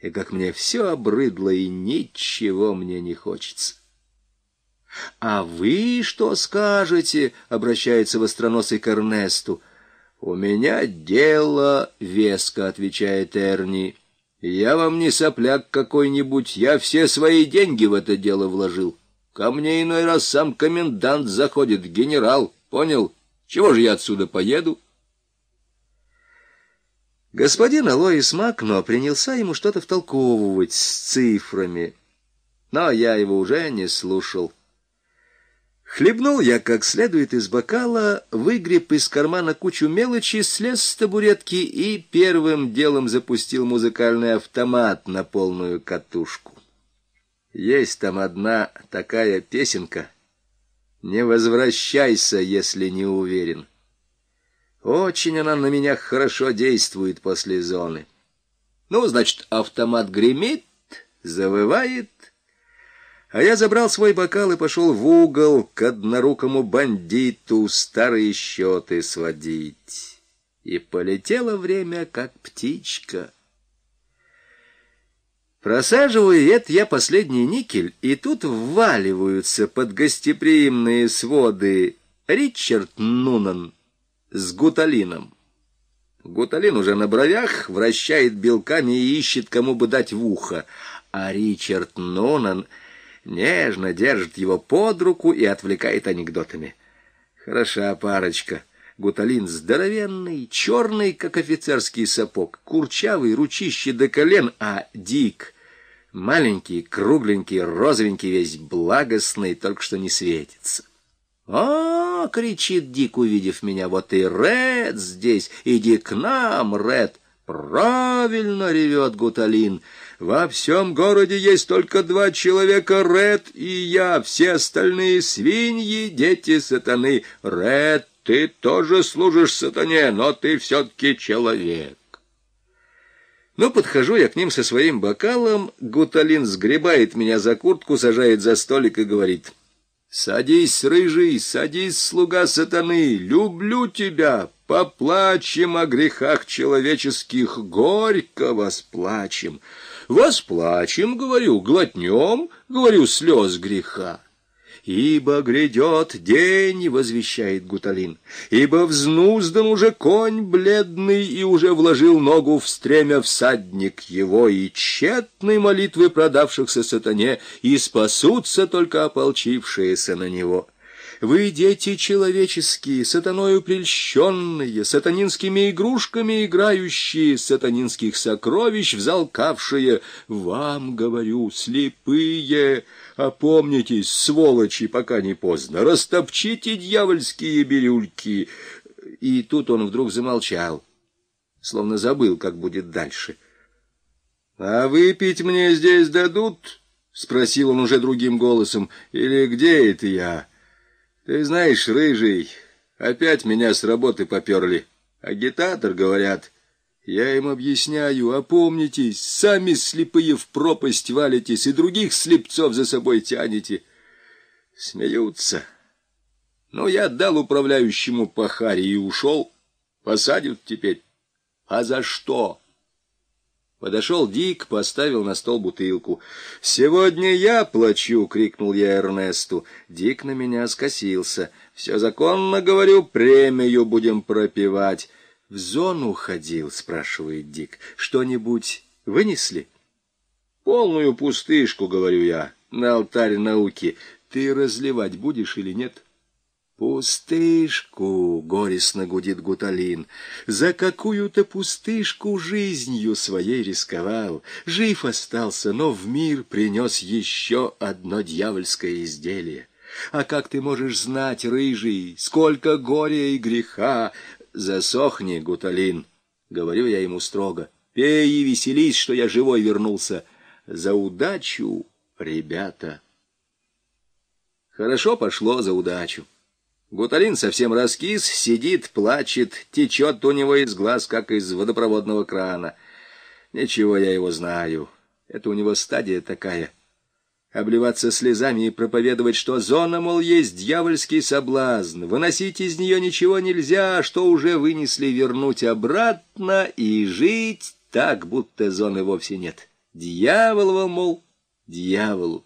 и как мне все обрыдло, и ничего мне не хочется. «А вы что скажете?» — обращается востроносый к Эрнесту. «У меня дело», — веско отвечает Эрни. «Я вам не сопляк какой-нибудь, я все свои деньги в это дело вложил. Ко мне иной раз сам комендант заходит, генерал, понял? Чего же я отсюда поеду?» Господин Алоис Макно принялся ему что-то втолковывать с цифрами, но я его уже не слушал. Хлебнул я как следует из бокала, выгреб из кармана кучу мелочи, слез с табуретки и первым делом запустил музыкальный автомат на полную катушку. Есть там одна такая песенка «Не возвращайся, если не уверен». Очень она на меня хорошо действует после зоны. Ну, значит, автомат гремит, завывает, а я забрал свой бокал и пошел в угол к однорукому бандиту старые счеты сводить. И полетело время, как птичка. Просаживаю это я последний никель, и тут вваливаются под гостеприимные своды Ричард Нунан с гуталином. Гуталин уже на бровях, вращает белками и ищет, кому бы дать в ухо, а Ричард Нунан нежно держит его под руку и отвлекает анекдотами. Хороша парочка. Гуталин здоровенный, черный, как офицерский сапог, курчавый, ручище до колен, а Дик маленький, кругленький, розовенький, весь благостный, только что не светится. «А, — кричит Дик, увидев меня, — вот и Ред здесь, иди к нам, Ред!» «Правильно!» — ревет Гуталин. Во всем городе есть только два человека, Ред и я, все остальные свиньи, дети сатаны. Ред, ты тоже служишь сатане, но ты все-таки человек. Ну, подхожу я к ним со своим бокалом, Гуталин сгребает меня за куртку, сажает за столик и говорит, «Садись, рыжий, садись, слуга сатаны, люблю тебя, поплачем о грехах человеческих, горько восплачем». Восплачем, говорю, глотнем, говорю, слез греха. «Ибо грядет день», — возвещает Гуталин, «ибо взнуздан уже конь бледный и уже вложил ногу в стремя всадник его, и тщетной молитвы продавшихся сатане, и спасутся только ополчившиеся на него». Вы, дети человеческие, сатаною прельщенные, сатанинскими игрушками играющие, сатанинских сокровищ взалкавшие, вам, говорю, слепые, опомнитесь, сволочи, пока не поздно, растопчите дьявольские бирюльки. И тут он вдруг замолчал, словно забыл, как будет дальше. — А выпить мне здесь дадут? — спросил он уже другим голосом. — Или где это я? — ты знаешь, рыжий, опять меня с работы поперли. Агитатор, говорят. Я им объясняю, опомнитесь, сами слепые в пропасть валитесь и других слепцов за собой тянете. Смеются. Но я дал управляющему пахаре и ушел. Посадят теперь. А за что? Подошел Дик, поставил на стол бутылку. «Сегодня я плачу!» — крикнул я Эрнесту. Дик на меня скосился. «Все законно, говорю, премию будем пропивать». «В зону ходил?» — спрашивает Дик. «Что-нибудь вынесли?» «Полную пустышку, — говорю я, — на алтарь науки. Ты разливать будешь или нет?» Пустышку, горестно гудит Гуталин, за какую-то пустышку жизнью своей рисковал. Жив остался, но в мир принес еще одно дьявольское изделие. А как ты можешь знать, рыжий, сколько горя и греха? Засохни, Гуталин, говорю я ему строго. Пей и веселись, что я живой вернулся. За удачу, ребята. Хорошо пошло за удачу. Гуталин совсем раскис, сидит, плачет, течет у него из глаз, как из водопроводного крана. Ничего, я его знаю. Это у него стадия такая. Обливаться слезами и проповедовать, что зона, мол, есть дьявольский соблазн. Выносить из нее ничего нельзя, что уже вынесли вернуть обратно и жить так, будто зоны вовсе нет. Дьяволу, мол, дьяволу.